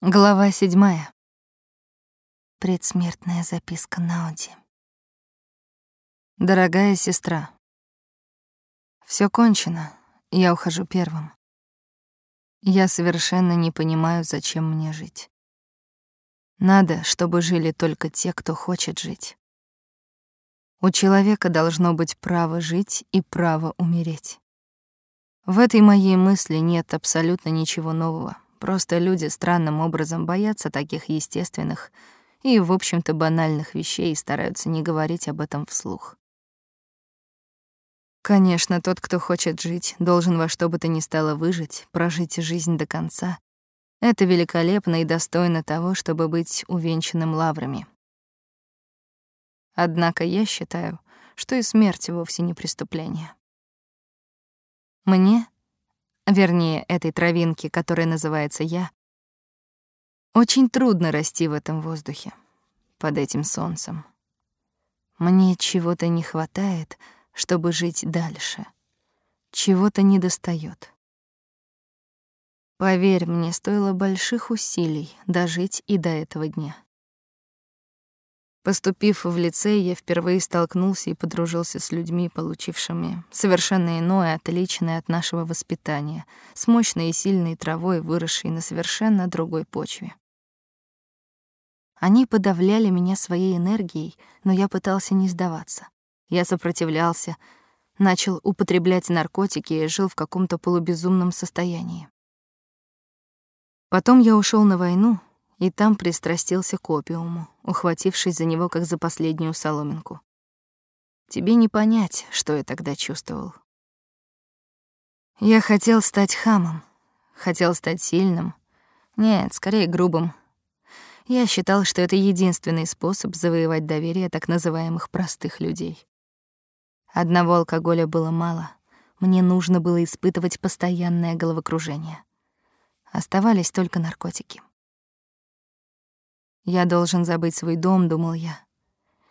Глава седьмая. Предсмертная записка Науди. Дорогая сестра, все кончено, я ухожу первым. Я совершенно не понимаю, зачем мне жить. Надо, чтобы жили только те, кто хочет жить. У человека должно быть право жить и право умереть. В этой моей мысли нет абсолютно ничего нового. Просто люди странным образом боятся таких естественных и, в общем-то, банальных вещей и стараются не говорить об этом вслух. Конечно, тот, кто хочет жить, должен во что бы то ни стало выжить, прожить жизнь до конца. Это великолепно и достойно того, чтобы быть увенчанным лаврами. Однако я считаю, что и смерть вовсе не преступление. Мне вернее, этой травинки, которая называется я, очень трудно расти в этом воздухе, под этим солнцем. Мне чего-то не хватает, чтобы жить дальше. Чего-то недостаёт. Поверь, мне стоило больших усилий дожить и до этого дня. Поступив в лицей, я впервые столкнулся и подружился с людьми, получившими совершенно иное, отличное от нашего воспитания, с мощной и сильной травой, выросшей на совершенно другой почве. Они подавляли меня своей энергией, но я пытался не сдаваться. Я сопротивлялся, начал употреблять наркотики и жил в каком-то полубезумном состоянии. Потом я ушел на войну, и там пристрастился к опиуму, ухватившись за него как за последнюю соломинку. Тебе не понять, что я тогда чувствовал. Я хотел стать хамом, хотел стать сильным. Нет, скорее грубым. Я считал, что это единственный способ завоевать доверие так называемых простых людей. Одного алкоголя было мало. Мне нужно было испытывать постоянное головокружение. Оставались только наркотики. Я должен забыть свой дом, думал я.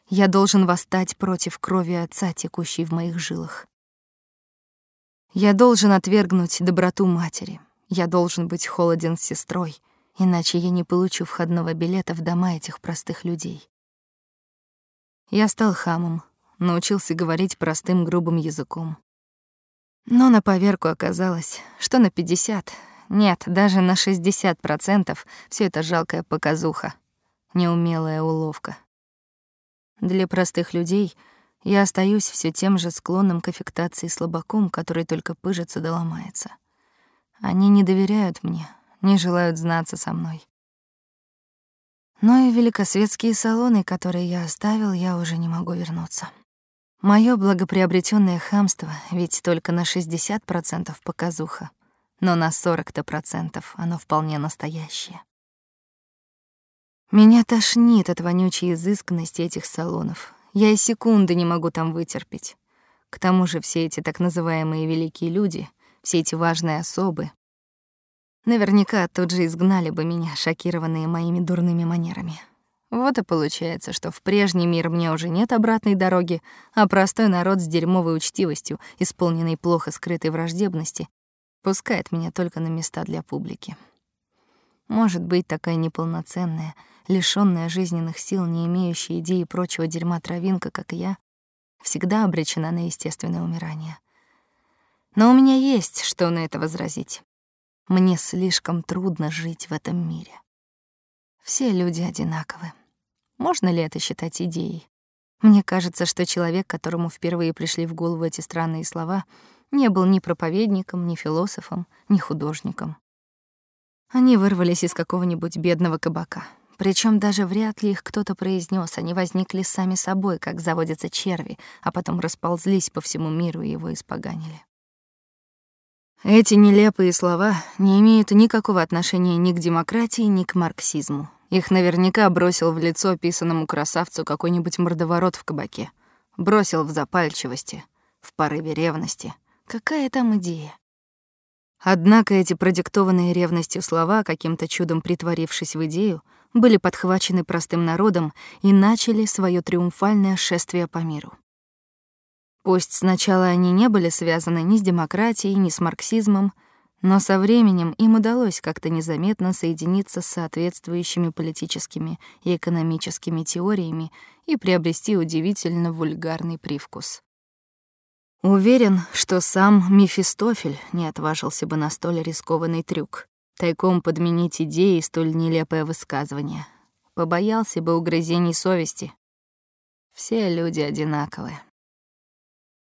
Я должен восстать против крови отца, текущей в моих жилах. Я должен отвергнуть доброту матери. Я должен быть холоден с сестрой, иначе я не получу входного билета в дома этих простых людей. Я стал хамом, научился говорить простым грубым языком. Но на поверку оказалось, что на 50, нет, даже на 60% все это жалкая показуха неумелая уловка. Для простых людей я остаюсь все тем же склонным к аффектации слабаком, который только пыжится да ломается. Они не доверяют мне, не желают знаться со мной. Но и великосветские салоны, которые я оставил, я уже не могу вернуться. Моё благоприобретённое хамство ведь только на 60% показуха, но на 40-то процентов оно вполне настоящее. Меня тошнит от вонючей изысканности этих салонов. Я и секунды не могу там вытерпеть. К тому же все эти так называемые великие люди, все эти важные особы, наверняка тут же изгнали бы меня, шокированные моими дурными манерами. Вот и получается, что в прежний мир мне уже нет обратной дороги, а простой народ с дерьмовой учтивостью, исполненный плохо скрытой враждебности, пускает меня только на места для публики. Может быть, такая неполноценная, лишённая жизненных сил, не имеющая идеи прочего дерьма травинка, как я, всегда обречена на естественное умирание. Но у меня есть что на это возразить. Мне слишком трудно жить в этом мире. Все люди одинаковы. Можно ли это считать идеей? Мне кажется, что человек, которому впервые пришли в голову эти странные слова, не был ни проповедником, ни философом, ни художником. Они вырвались из какого-нибудь бедного кабака. Причем даже вряд ли их кто-то произнес, они возникли сами собой, как заводятся черви, а потом расползлись по всему миру и его испоганили. Эти нелепые слова не имеют никакого отношения ни к демократии, ни к марксизму. Их наверняка бросил в лицо писанному красавцу какой-нибудь мордоворот в кабаке. Бросил в запальчивости, в порыве ревности. Какая там идея? Однако эти продиктованные ревностью слова, каким-то чудом притворившись в идею, были подхвачены простым народом и начали свое триумфальное шествие по миру. Пусть сначала они не были связаны ни с демократией, ни с марксизмом, Но со временем им удалось как-то незаметно соединиться с соответствующими политическими и экономическими теориями и приобрести удивительно вульгарный привкус. Уверен, что сам Мефистофель не отважился бы на столь рискованный трюк, тайком подменить идеи столь нелепое высказывание. Побоялся бы угрызений совести. Все люди одинаковые.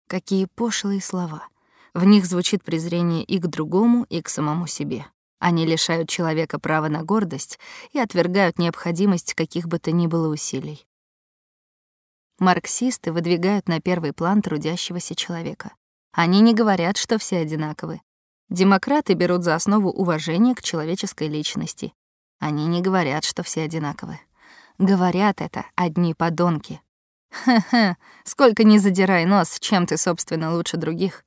Какие пошлые слова. В них звучит презрение и к другому, и к самому себе. Они лишают человека права на гордость и отвергают необходимость каких бы то ни было усилий. Марксисты выдвигают на первый план трудящегося человека. Они не говорят, что все одинаковы. Демократы берут за основу уважение к человеческой личности. Они не говорят, что все одинаковы. Говорят это одни подонки. Ха-ха, сколько ни задирай нос, чем ты, собственно, лучше других.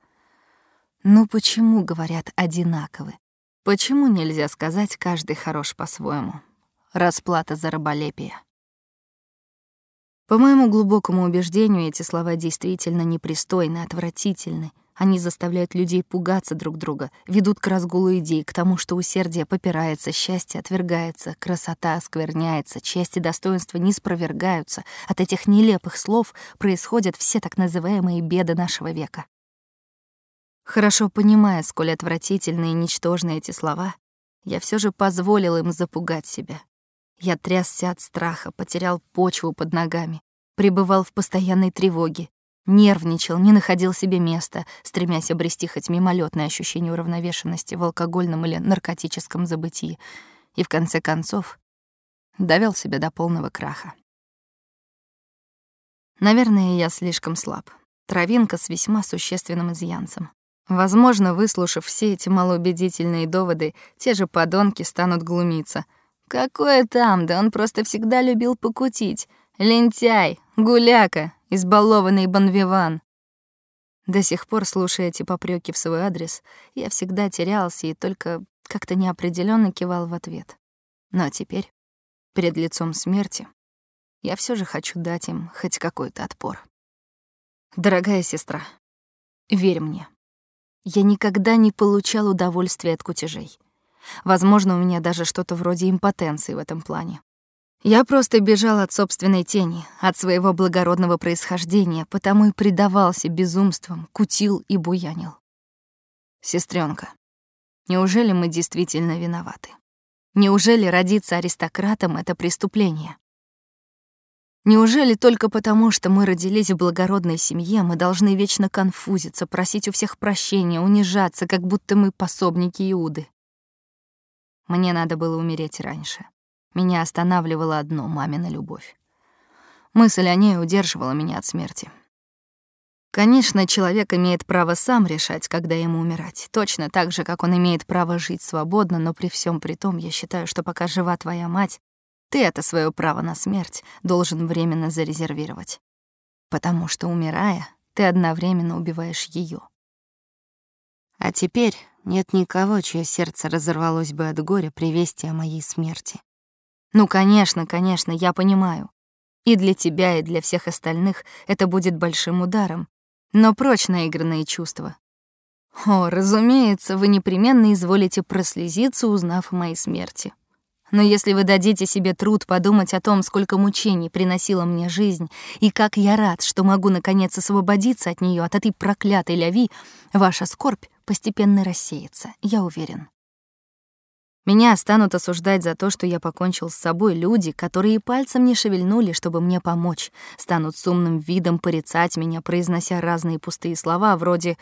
Ну почему говорят одинаковы? Почему нельзя сказать каждый хорош по-своему? Расплата за раболепие. По моему глубокому убеждению, эти слова действительно непристойны, отвратительны. Они заставляют людей пугаться друг друга, ведут к разгулу идей, к тому, что усердие попирается, счастье отвергается, красота оскверняется, честь и достоинство не спровергаются. От этих нелепых слов происходят все так называемые беды нашего века. Хорошо понимая, сколь отвратительны и ничтожны эти слова, я все же позволил им запугать себя. Я трясся от страха, потерял почву под ногами, пребывал в постоянной тревоге, нервничал, не находил себе места, стремясь обрести хоть мимолетное ощущение уравновешенности в алкогольном или наркотическом забытии, и в конце концов довел себя до полного краха. Наверное, я слишком слаб. Травинка с весьма существенным изъянцем. Возможно, выслушав все эти малоубедительные доводы, те же подонки станут глумиться — Какое там, да он просто всегда любил покутить. Лентяй, гуляка, избалованный бонвиван. До сих пор, слушая эти попреки в свой адрес, я всегда терялся и только как-то неопределенно кивал в ответ. Но теперь, перед лицом смерти, я все же хочу дать им хоть какой-то отпор. Дорогая сестра, верь мне, я никогда не получал удовольствия от кутежей. Возможно, у меня даже что-то вроде импотенции в этом плане. Я просто бежал от собственной тени, от своего благородного происхождения, потому и предавался безумствам, кутил и буянил. Сестренка, неужели мы действительно виноваты? Неужели родиться аристократом — это преступление? Неужели только потому, что мы родились в благородной семье, мы должны вечно конфузиться, просить у всех прощения, унижаться, как будто мы пособники Иуды? Мне надо было умереть раньше. Меня останавливало одно — мамина любовь. Мысль о ней удерживала меня от смерти. Конечно, человек имеет право сам решать, когда ему умирать, точно так же, как он имеет право жить свободно, но при всем при том я считаю, что пока жива твоя мать, ты это свое право на смерть должен временно зарезервировать. Потому что, умирая, ты одновременно убиваешь ее. А теперь нет никого, чье сердце разорвалось бы от горя при вести о моей смерти. Ну, конечно, конечно, я понимаю. И для тебя, и для всех остальных это будет большим ударом. Но прочь наигранные чувства. О, разумеется, вы непременно изволите прослезиться, узнав о моей смерти. Но если вы дадите себе труд подумать о том, сколько мучений приносила мне жизнь, и как я рад, что могу наконец освободиться от нее, от этой проклятой ляви, ваша скорбь постепенно рассеется, я уверен. Меня станут осуждать за то, что я покончил с собой люди, которые пальцем не шевельнули, чтобы мне помочь, станут с умным видом порицать меня, произнося разные пустые слова вроде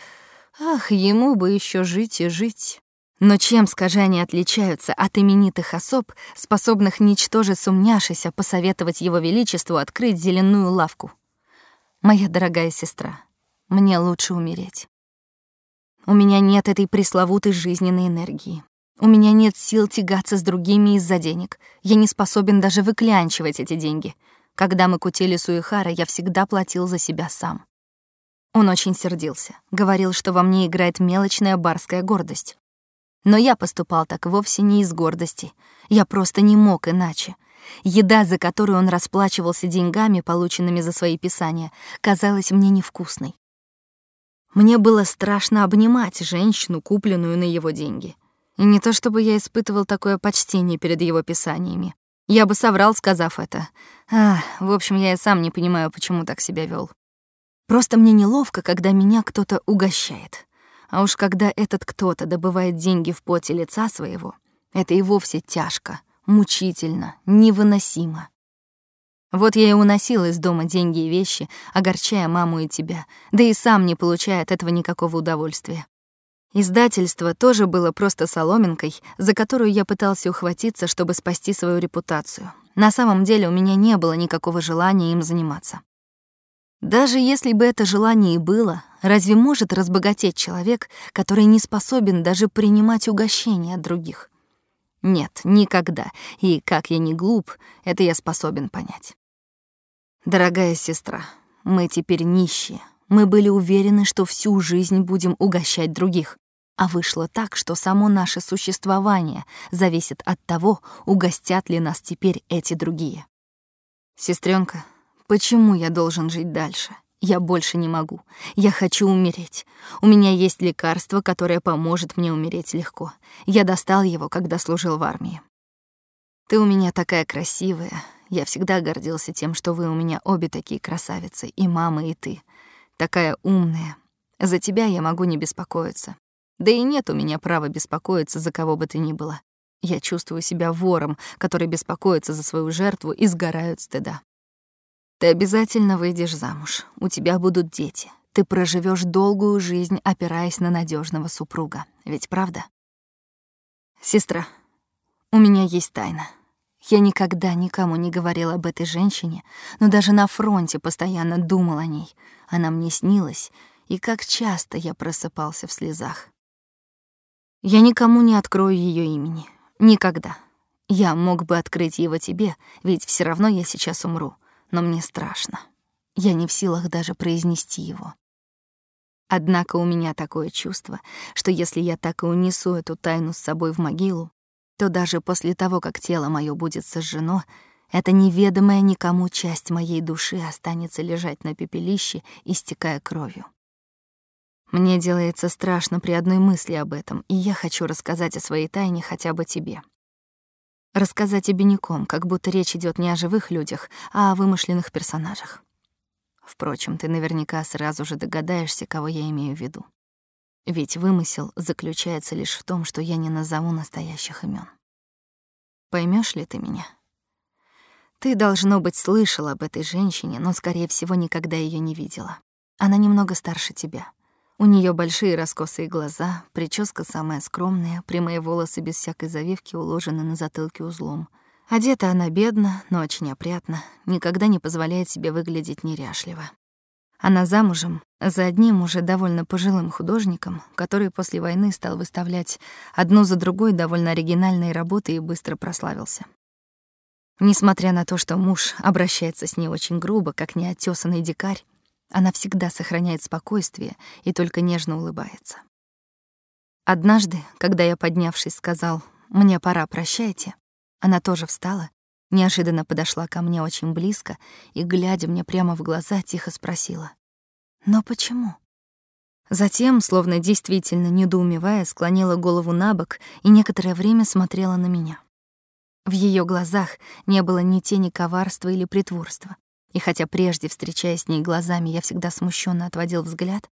«Ах, ему бы еще жить и жить». Но чем, скажи, они отличаются от именитых особ, способных, ничтоже сумняшися, посоветовать его величеству открыть зеленую лавку? Моя дорогая сестра, мне лучше умереть. У меня нет этой пресловутой жизненной энергии. У меня нет сил тягаться с другими из-за денег. Я не способен даже выклянчивать эти деньги. Когда мы кутили Суихара, я всегда платил за себя сам. Он очень сердился, говорил, что во мне играет мелочная барская гордость. Но я поступал так вовсе не из гордости. Я просто не мог иначе. Еда, за которую он расплачивался деньгами, полученными за свои писания, казалась мне невкусной. Мне было страшно обнимать женщину, купленную на его деньги. И не то чтобы я испытывал такое почтение перед его писаниями. Я бы соврал, сказав это. А, в общем, я и сам не понимаю, почему так себя вел. Просто мне неловко, когда меня кто-то угощает. А уж когда этот кто-то добывает деньги в поте лица своего, это и вовсе тяжко, мучительно, невыносимо. Вот я и уносил из дома деньги и вещи, огорчая маму и тебя, да и сам не получая от этого никакого удовольствия. Издательство тоже было просто соломинкой, за которую я пытался ухватиться, чтобы спасти свою репутацию. На самом деле у меня не было никакого желания им заниматься. Даже если бы это желание и было, разве может разбогатеть человек, который не способен даже принимать угощения от других? Нет, никогда. И как я не глуп, это я способен понять. Дорогая сестра, мы теперь нищие. Мы были уверены, что всю жизнь будем угощать других. А вышло так, что само наше существование зависит от того, угостят ли нас теперь эти другие. Сестренка, почему я должен жить дальше? Я больше не могу. Я хочу умереть. У меня есть лекарство, которое поможет мне умереть легко. Я достал его, когда служил в армии. Ты у меня такая красивая, я всегда гордился тем, что вы у меня обе такие красавицы, и мама, и ты. Такая умная. За тебя я могу не беспокоиться. Да и нет у меня права беспокоиться за кого бы ты ни было. Я чувствую себя вором, который беспокоится за свою жертву и сгорает стыда. Ты обязательно выйдешь замуж. У тебя будут дети. Ты проживешь долгую жизнь, опираясь на надежного супруга. Ведь правда? Сестра, у меня есть тайна. Я никогда никому не говорила об этой женщине, но даже на фронте постоянно думал о ней. Она мне снилась, и как часто я просыпался в слезах. Я никому не открою ее имени. Никогда. Я мог бы открыть его тебе, ведь все равно я сейчас умру. Но мне страшно. Я не в силах даже произнести его. Однако у меня такое чувство, что если я так и унесу эту тайну с собой в могилу, то даже после того, как тело мое будет сожжено, эта неведомая никому часть моей души останется лежать на пепелище, истекая кровью. Мне делается страшно при одной мысли об этом, и я хочу рассказать о своей тайне хотя бы тебе. Рассказать обиняком, как будто речь идет не о живых людях, а о вымышленных персонажах. Впрочем, ты наверняка сразу же догадаешься, кого я имею в виду. Ведь вымысел заключается лишь в том, что я не назову настоящих имен. Поймешь ли ты меня? Ты, должно быть, слышал об этой женщине, но, скорее всего, никогда ее не видела. Она немного старше тебя. У нее большие раскосые глаза, прическа самая скромная, прямые волосы без всякой завивки уложены на затылке узлом. Одета она бедно, но очень опрятно, никогда не позволяет себе выглядеть неряшливо. Она замужем за одним уже довольно пожилым художником, который после войны стал выставлять одну за другой довольно оригинальные работы и быстро прославился. Несмотря на то, что муж обращается с ней очень грубо, как неотесанный дикарь, она всегда сохраняет спокойствие и только нежно улыбается. Однажды, когда я, поднявшись, сказал «Мне пора, прощайте», она тоже встала неожиданно подошла ко мне очень близко и, глядя мне прямо в глаза, тихо спросила. «Но почему?» Затем, словно действительно недоумевая, склонила голову на бок и некоторое время смотрела на меня. В ее глазах не было ни тени коварства или притворства. И хотя прежде, встречаясь с ней глазами, я всегда смущенно отводил взгляд,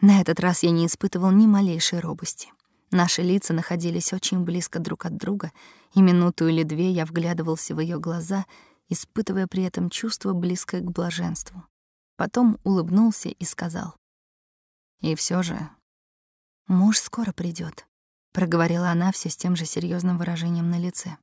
на этот раз я не испытывал ни малейшей робости. Наши лица находились очень близко друг от друга, и минуту или две я вглядывался в ее глаза, испытывая при этом чувство, близкое к блаженству. Потом улыбнулся и сказал. «И все же...» «Муж скоро придет, проговорила она все с тем же серьезным выражением на лице.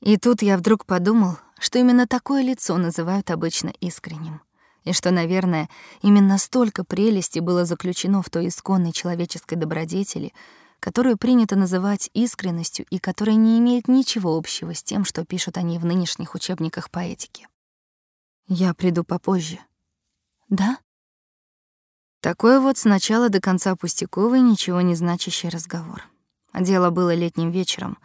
И тут я вдруг подумал, что именно такое лицо называют обычно искренним, и что, наверное, именно столько прелести было заключено в той исконной человеческой добродетели, которую принято называть искренностью и которая не имеет ничего общего с тем, что пишут они в нынешних учебниках по этике. Я приду попозже. Да? Такой вот сначала до конца пустяковый, ничего не значащий разговор. Дело было летним вечером.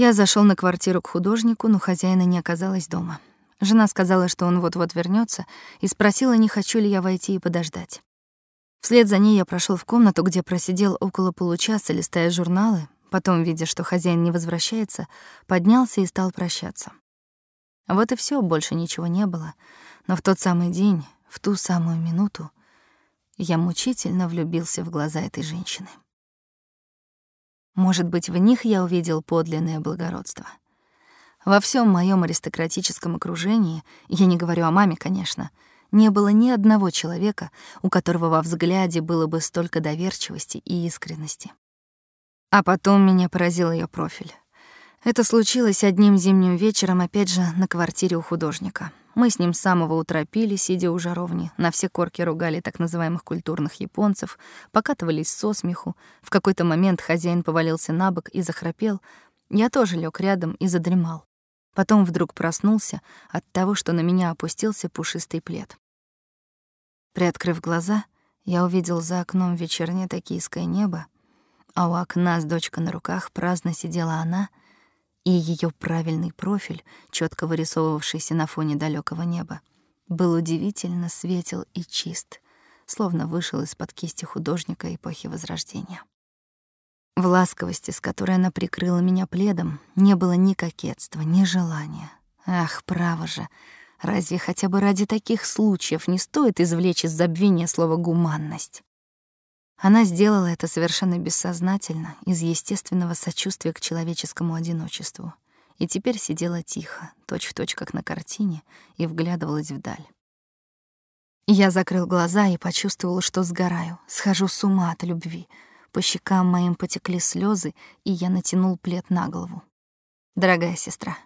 Я зашел на квартиру к художнику, но хозяина не оказалось дома. Жена сказала, что он вот-вот вернется, и спросила, не хочу ли я войти и подождать. Вслед за ней я прошел в комнату, где просидел около получаса, листая журналы, потом, видя, что хозяин не возвращается, поднялся и стал прощаться. Вот и все, больше ничего не было. Но в тот самый день, в ту самую минуту, я мучительно влюбился в глаза этой женщины. Может быть, в них я увидел подлинное благородство. Во всем моем аристократическом окружении, я не говорю о маме, конечно, — не было ни одного человека, у которого во взгляде было бы столько доверчивости и искренности. А потом меня поразил ее профиль. Это случилось одним зимним вечером, опять же, на квартире у художника. Мы с ним с самого утра пили, сидя у жаровни, на все корки ругали так называемых культурных японцев, покатывались со смеху. В какой-то момент хозяин повалился на бок и захрапел. Я тоже лег рядом и задремал. Потом вдруг проснулся от того, что на меня опустился пушистый плед. Приоткрыв глаза, я увидел за окном вечернее токийское небо, а у окна с дочкой на руках праздно сидела она, и ее правильный профиль, четко вырисовывавшийся на фоне далекого неба, был удивительно светел и чист, словно вышел из-под кисти художника эпохи Возрождения. В ласковости, с которой она прикрыла меня пледом, не было ни кокетства, ни желания. Ах, право же, разве хотя бы ради таких случаев не стоит извлечь из забвения слово «гуманность»? Она сделала это совершенно бессознательно, из естественного сочувствия к человеческому одиночеству, и теперь сидела тихо, точь-в-точь, точь, как на картине, и вглядывалась вдаль. Я закрыл глаза и почувствовал, что сгораю, схожу с ума от любви — по щекам моим потекли слезы, и я натянул плед на голову. Дорогая сестра,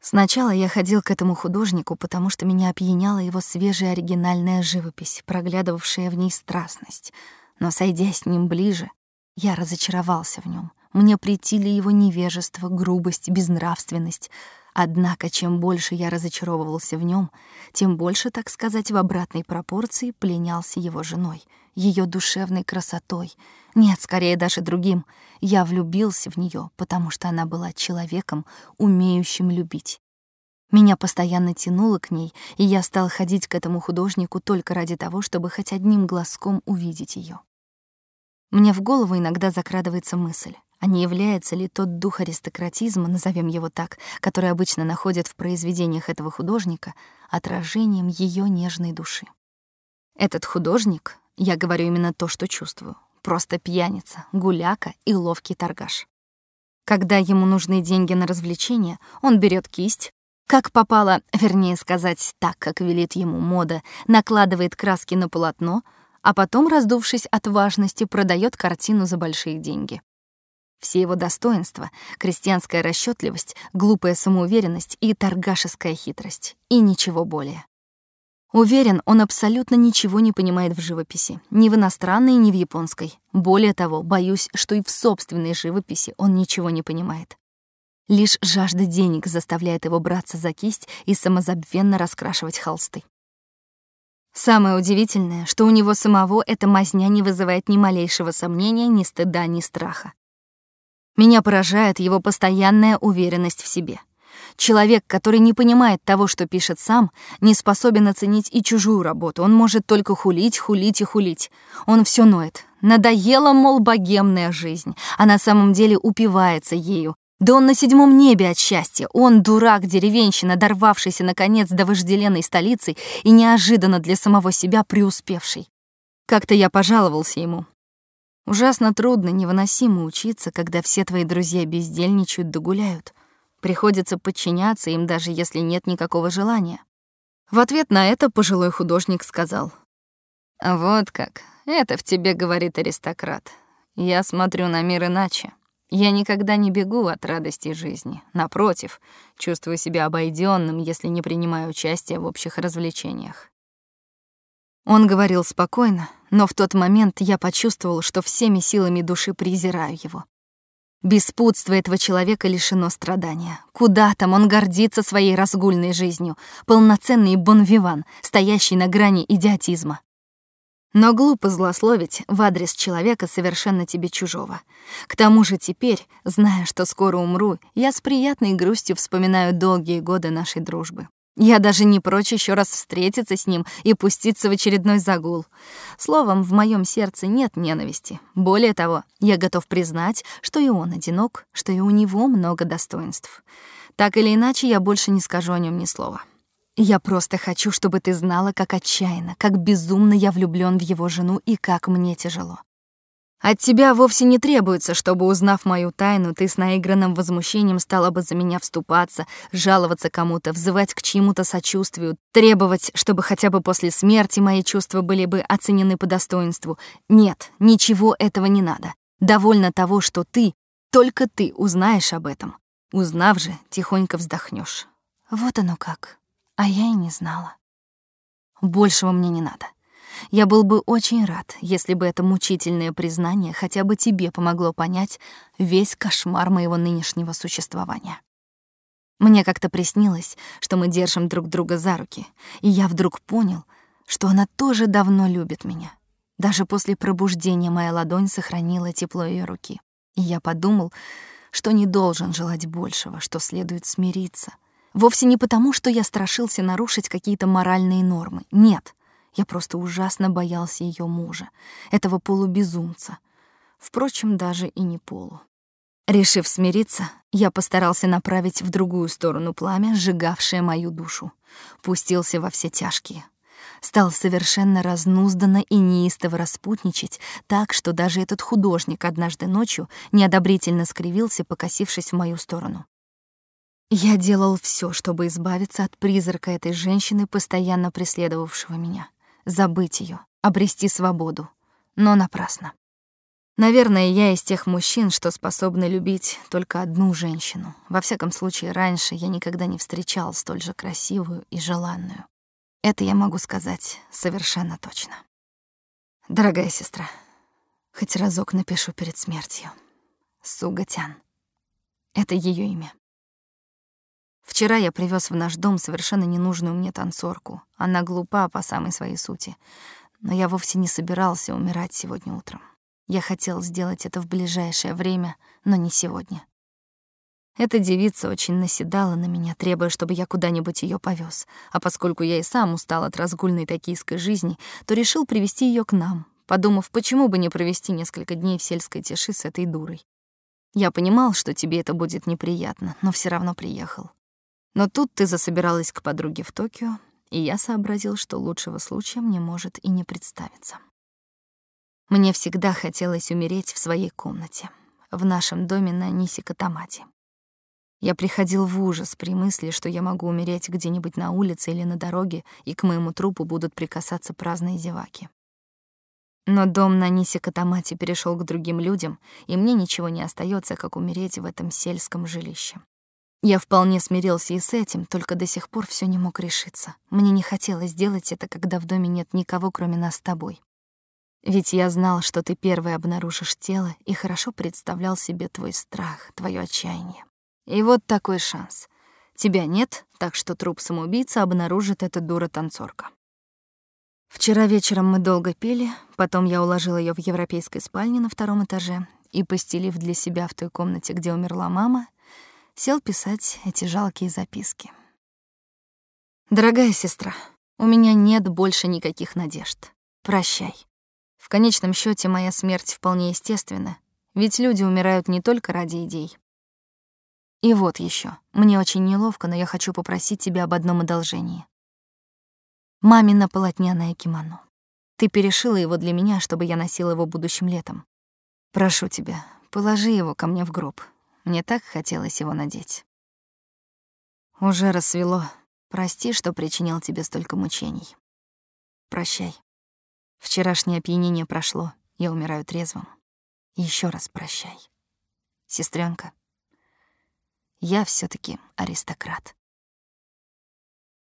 сначала я ходил к этому художнику, потому что меня опьяняла его свежая оригинальная живопись, проглядывавшая в ней страстность. Но сойдя с ним ближе, я разочаровался в нем. Мне претили его невежество, грубость, безнравственность. Однако, чем больше я разочаровывался в нем, тем больше, так сказать, в обратной пропорции пленялся его женой, ее душевной красотой. Нет, скорее даже другим. Я влюбился в нее, потому что она была человеком, умеющим любить. Меня постоянно тянуло к ней, и я стал ходить к этому художнику только ради того, чтобы хоть одним глазком увидеть ее. Мне в голову иногда закрадывается мысль, а не является ли тот дух аристократизма, назовем его так, который обычно находят в произведениях этого художника, отражением ее нежной души. Этот художник, я говорю именно то, что чувствую, просто пьяница, гуляка и ловкий торгаш. Когда ему нужны деньги на развлечения, он берет кисть, как попало, вернее сказать, так, как велит ему мода, накладывает краски на полотно, а потом, раздувшись от важности, продает картину за большие деньги. Все его достоинства — крестьянская расчетливость, глупая самоуверенность и торгашеская хитрость. И ничего более. Уверен, он абсолютно ничего не понимает в живописи. Ни в иностранной, ни в японской. Более того, боюсь, что и в собственной живописи он ничего не понимает. Лишь жажда денег заставляет его браться за кисть и самозабвенно раскрашивать холсты. Самое удивительное, что у него самого эта мазня не вызывает ни малейшего сомнения, ни стыда, ни страха. Меня поражает его постоянная уверенность в себе. Человек, который не понимает того, что пишет сам, не способен оценить и чужую работу. Он может только хулить, хулить и хулить. Он все ноет. Надоела, мол, богемная жизнь, а на самом деле упивается ею. Да он на седьмом небе от счастья. Он дурак, деревенщина, дорвавшийся наконец до вожделенной столицы и неожиданно для самого себя преуспевший. Как-то я пожаловался ему. Ужасно трудно, невыносимо учиться, когда все твои друзья бездельничают да гуляют. Приходится подчиняться им, даже если нет никакого желания. В ответ на это пожилой художник сказал. «Вот как, это в тебе говорит аристократ. Я смотрю на мир иначе. Я никогда не бегу от радости жизни. Напротив, чувствую себя обойденным, если не принимаю участия в общих развлечениях. Он говорил спокойно, но в тот момент я почувствовал, что всеми силами души презираю его. Беспутство этого человека лишено страдания. Куда там он гордится своей разгульной жизнью, полноценный бонвиван, стоящий на грани идиотизма. Но глупо злословить в адрес человека совершенно тебе чужого. К тому же теперь, зная, что скоро умру, я с приятной грустью вспоминаю долгие годы нашей дружбы. Я даже не прочь еще раз встретиться с ним и пуститься в очередной загул. Словом, в моем сердце нет ненависти. Более того, я готов признать, что и он одинок, что и у него много достоинств. Так или иначе, я больше не скажу о нем ни слова. Я просто хочу, чтобы ты знала, как отчаянно, как безумно я влюблён в его жену и как мне тяжело. От тебя вовсе не требуется, чтобы, узнав мою тайну, ты с наигранным возмущением стала бы за меня вступаться, жаловаться кому-то, взывать к чьему-то сочувствию, требовать, чтобы хотя бы после смерти мои чувства были бы оценены по достоинству. Нет, ничего этого не надо. Довольно того, что ты, только ты узнаешь об этом. Узнав же, тихонько вздохнешь. Вот оно как. А я и не знала. Большего мне не надо. Я был бы очень рад, если бы это мучительное признание хотя бы тебе помогло понять весь кошмар моего нынешнего существования. Мне как-то приснилось, что мы держим друг друга за руки, и я вдруг понял, что она тоже давно любит меня. Даже после пробуждения моя ладонь сохранила тепло ее руки. И я подумал, что не должен желать большего, что следует смириться. Вовсе не потому, что я страшился нарушить какие-то моральные нормы. Нет, я просто ужасно боялся ее мужа, этого полубезумца. Впрочем, даже и не полу. Решив смириться, я постарался направить в другую сторону пламя, сжигавшее мою душу. Пустился во все тяжкие. Стал совершенно разнузданно и неистово распутничать, так что даже этот художник однажды ночью неодобрительно скривился, покосившись в мою сторону. Я делал все, чтобы избавиться от призрака этой женщины, постоянно преследовавшего меня забыть ее, обрести свободу. Но напрасно. Наверное, я из тех мужчин, что способны любить только одну женщину. Во всяком случае, раньше я никогда не встречал столь же красивую и желанную. Это я могу сказать совершенно точно. Дорогая сестра, хоть разок напишу перед смертью. Сугатян. Это ее имя. Вчера я привез в наш дом совершенно ненужную мне танцорку. Она глупа по самой своей сути. Но я вовсе не собирался умирать сегодня утром. Я хотел сделать это в ближайшее время, но не сегодня. Эта девица очень наседала на меня, требуя, чтобы я куда-нибудь ее повез. А поскольку я и сам устал от разгульной токийской жизни, то решил привести ее к нам, подумав, почему бы не провести несколько дней в сельской тиши с этой дурой. Я понимал, что тебе это будет неприятно, но все равно приехал. Но тут ты засобиралась к подруге в Токио, и я сообразил, что лучшего случая мне может и не представиться. Мне всегда хотелось умереть в своей комнате, в нашем доме на Нисикатамате. Я приходил в ужас при мысли, что я могу умереть где-нибудь на улице или на дороге, и к моему трупу будут прикасаться праздные зеваки. Но дом на Нисикатамате перешел к другим людям, и мне ничего не остается, как умереть в этом сельском жилище. Я вполне смирился и с этим, только до сих пор все не мог решиться. Мне не хотелось делать это, когда в доме нет никого, кроме нас с тобой. Ведь я знал, что ты первый обнаружишь тело и хорошо представлял себе твой страх, твое отчаяние. И вот такой шанс. Тебя нет, так что труп самоубийцы обнаружит эта дура-танцорка. Вчера вечером мы долго пили, потом я уложила ее в европейской спальне на втором этаже и, постелив для себя в той комнате, где умерла мама, сел писать эти жалкие записки. Дорогая сестра, у меня нет больше никаких надежд. Прощай. В конечном счете моя смерть вполне естественна, ведь люди умирают не только ради идей. И вот еще. Мне очень неловко, но я хочу попросить тебя об одном одолжении. Мамино полотняное кимоно. Ты перешила его для меня, чтобы я носила его будущим летом. Прошу тебя, положи его ко мне в гроб. Мне так хотелось его надеть. Уже рассвело. Прости, что причинил тебе столько мучений. Прощай. Вчерашнее опьянение прошло. Я умираю трезвым. Еще раз прощай. Сестренка, я все таки аристократ.